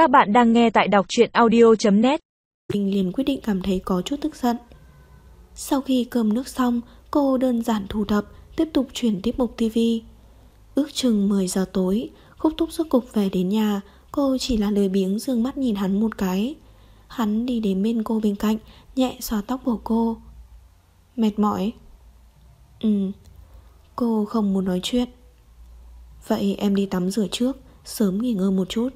Các bạn đang nghe tại đọc truyện audio.net Mình liền quyết định cảm thấy có chút tức giận. Sau khi cơm nước xong, Cô đơn giản thu thập, Tiếp tục chuyển tiếp mục TV Ước chừng 10 giờ tối, Khúc thúc suốt cục về đến nhà, Cô chỉ là lười biếng dương mắt nhìn hắn một cái. Hắn đi đến bên cô bên cạnh, Nhẹ xòa tóc của cô. Mệt mỏi. Ừ Cô không muốn nói chuyện. Vậy em đi tắm rửa trước, Sớm nghỉ ngơi một chút.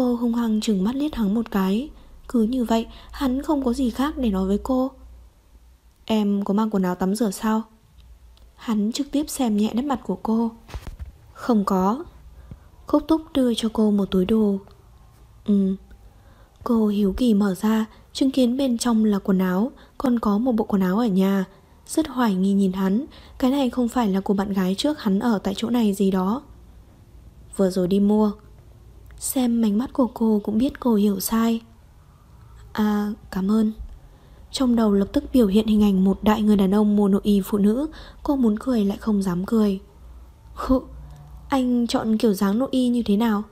Cô hung hăng chừng mắt liếc hắn một cái. Cứ như vậy, hắn không có gì khác để nói với cô. Em có mang quần áo tắm rửa sao? Hắn trực tiếp xem nhẹ nét mặt của cô. Không có. Khúc túc đưa cho cô một túi đồ. Ừ. Cô hiếu kỳ mở ra, Chứng kiến bên trong là quần áo, Còn có một bộ quần áo ở nhà. Rất hoài nghi nhìn hắn, Cái này không phải là của bạn gái trước hắn ở tại chỗ này gì đó. Vừa rồi đi mua Xem mảnh mắt của cô cũng biết cô hiểu sai. À cảm ơn. Trong đầu lập tức biểu hiện hình ảnh một đại người đàn ông mua nội y phụ nữ, Cô muốn cười lại không dám cười. Khụ Anh chọn kiểu dáng nội y như thế nào?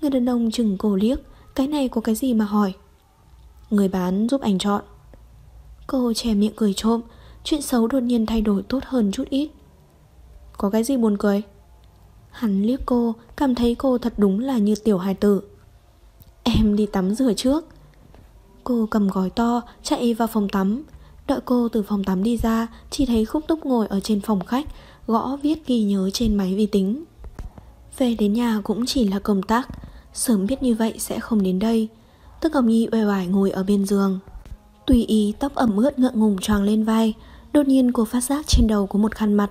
Người đàn ông chừng cô liếc, Cái này có cái gì mà hỏi? Người bán giúp anh chọn. Cô che miệng cười trộm, Chuyện xấu đột nhiên thay đổi tốt hơn chút ít. Có cái gì buồn cười? Hắn liếc cô, Cảm thấy cô thật đúng là như tiểu hài tử. Em đi tắm rửa trước. Cô cầm gói to, Chạy vào phòng tắm. Đợi cô từ phòng tắm đi ra, Chỉ thấy khúc túc ngồi ở trên phòng khách, Gõ viết ghi nhớ trên máy vi tính. Về đến nhà cũng chỉ là công tác, Sớm biết như vậy sẽ không đến đây. Tức Ngọc Nhi uể oải ngồi ở bên giường. Tùy ý tóc ẩm ướt ngượng ngùng choàng lên vai, Đột nhiên cô phát giác trên đầu có một khăn mặt.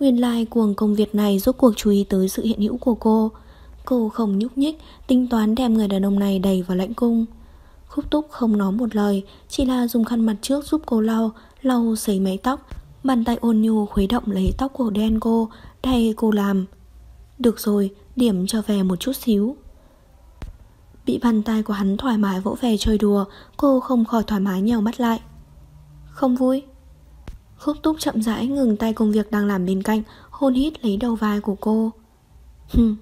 Nguyên lai like cuồng công việc này rốt cuộc chú ý tới sự hiện hữu của cô. Cô không nhúc nhích Tính toán đem người đàn ông này đẩy vào lãnh cung. Khúc túc không nói một lời Chỉ là dùng khăn mặt trước giúp cô lau Lau sấy mái tóc. Bàn tay ôn nhu khuấy động lấy tóc cổ đen cô Thay cô làm. Được rồi, điểm cho về một chút xíu. Bị bàn tay của hắn thoải mái vỗ về chơi đùa Cô không khỏi thoải mái nhèo mắt lại. Không vui. Khúc túc chậm rãi ngừng tay công việc đang làm bên cạnh, Hôn hít lấy đầu vai của cô. Hừm.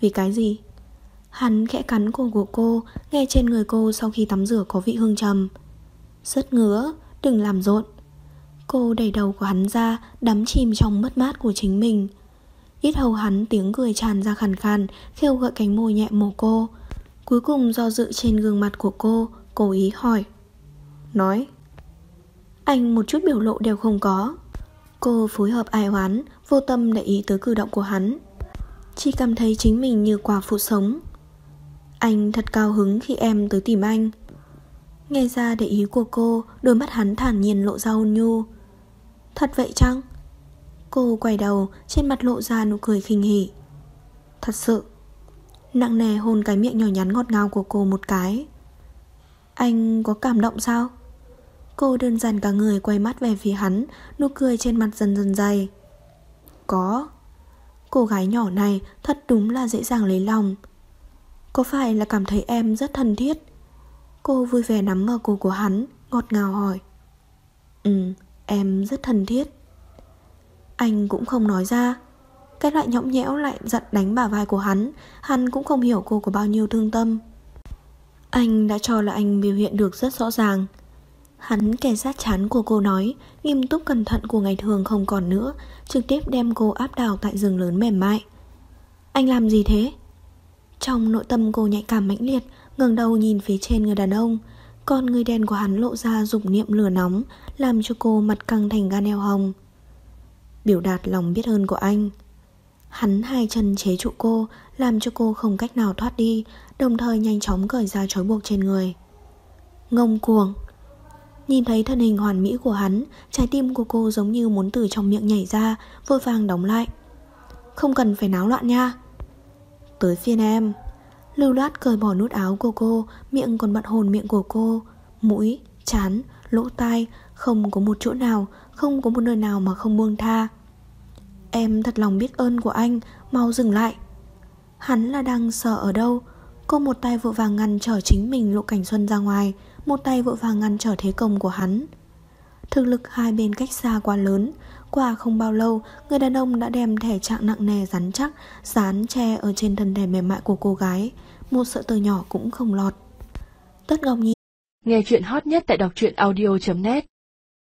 Vì cái gì? Hắn khẽ cắn cổ của cô, Nghe trên người cô sau khi tắm rửa có vị hương trầm. Rất ngứa, Đừng làm rộn. Cô đẩy đầu của hắn ra, Đắm chìm trong mất mát của chính mình. Ít hầu hắn tiếng cười tràn ra khàn khàn, Khêu gợi cánh môi nhẹ mồ cô. Cuối cùng do dự trên gương mặt của cô, Cố ý hỏi. Nói anh một chút biểu lộ đều không có. Cô phối hợp ai oán, Vô tâm để ý tới cử động của hắn. Chỉ cảm thấy chính mình như quả phụ sống. Anh thật cao hứng khi em tới tìm anh. Nghe ra để ý của cô, Đôi mắt hắn thản nhiên lộ ra ôn nhu. Thật vậy chăng? Cô quay đầu, Trên mặt lộ ra nụ cười khinh hỉ. Thật sự. Nặng nề hôn cái miệng nhỏ nhắn ngọt ngào của cô một cái. Anh có cảm động sao? Cô đơn giản cả người quay mắt về phía hắn, Nụ cười trên mặt dần dần dày. Có. Cô gái nhỏ này thật đúng là dễ dàng lấy lòng. Có phải là cảm thấy em rất thân thiết? Cô vui vẻ nắm ở cổ của hắn, Ngọt ngào hỏi. Ừ em rất thân thiết. Anh cũng không nói ra. Cái loại nhõng nhẽo lại giận đánh bả vai của hắn Hắn cũng không hiểu cô có bao nhiêu thương tâm. Anh đã cho là anh biểu hiện được rất rõ ràng. Hắn kẻ sát chán của cô nói, Nghiêm túc cẩn thận của ngày thường không còn nữa, Trực tiếp đem cô áp đảo tại rừng lớn mềm mại. Anh làm gì thế? Trong nội tâm cô nhạy cảm mãnh liệt, ngẩng đầu nhìn phía trên người đàn ông. Con người đen của hắn lộ ra dục niệm lửa nóng, Làm cho cô mặt căng thành gan eo hồng. Biểu đạt lòng biết ơn của anh. Hắn hai chân chế trụ cô, Làm cho cô không cách nào thoát đi, Đồng thời nhanh chóng cởi ra trói buộc trên người. Ngông cuồng. Nhìn thấy thân hình hoàn mỹ của hắn Trái tim của cô giống như muốn từ trong miệng nhảy ra Vội vàng đóng lại. Không cần phải náo loạn nha. Tới phiên em. Lưu loát cởi bỏ nút áo của cô Miệng còn bận hồn miệng của cô. Mũi, chán, lỗ tai Không có một chỗ nào Không có một nơi nào mà không buông tha. Em thật lòng biết ơn của anh Mau dừng lại. Hắn là đang sợ ở đâu? Cô một tay vội vàng ngăn trở chính mình Lộ Cảnh Xuân ra ngoài, Một tay vội vàng ngăn trở thế công của hắn. Thực lực hai bên cách xa quá lớn, Qua không bao lâu, Người đàn ông đã đem thể trạng nặng nề rắn chắc, Dán che ở trên thân thể mềm mại của cô gái. Một sợi tơ nhỏ cũng không lọt. Tất Ngọc Nhi Nghe chuyện hot nhất tại đọc truyện audio.net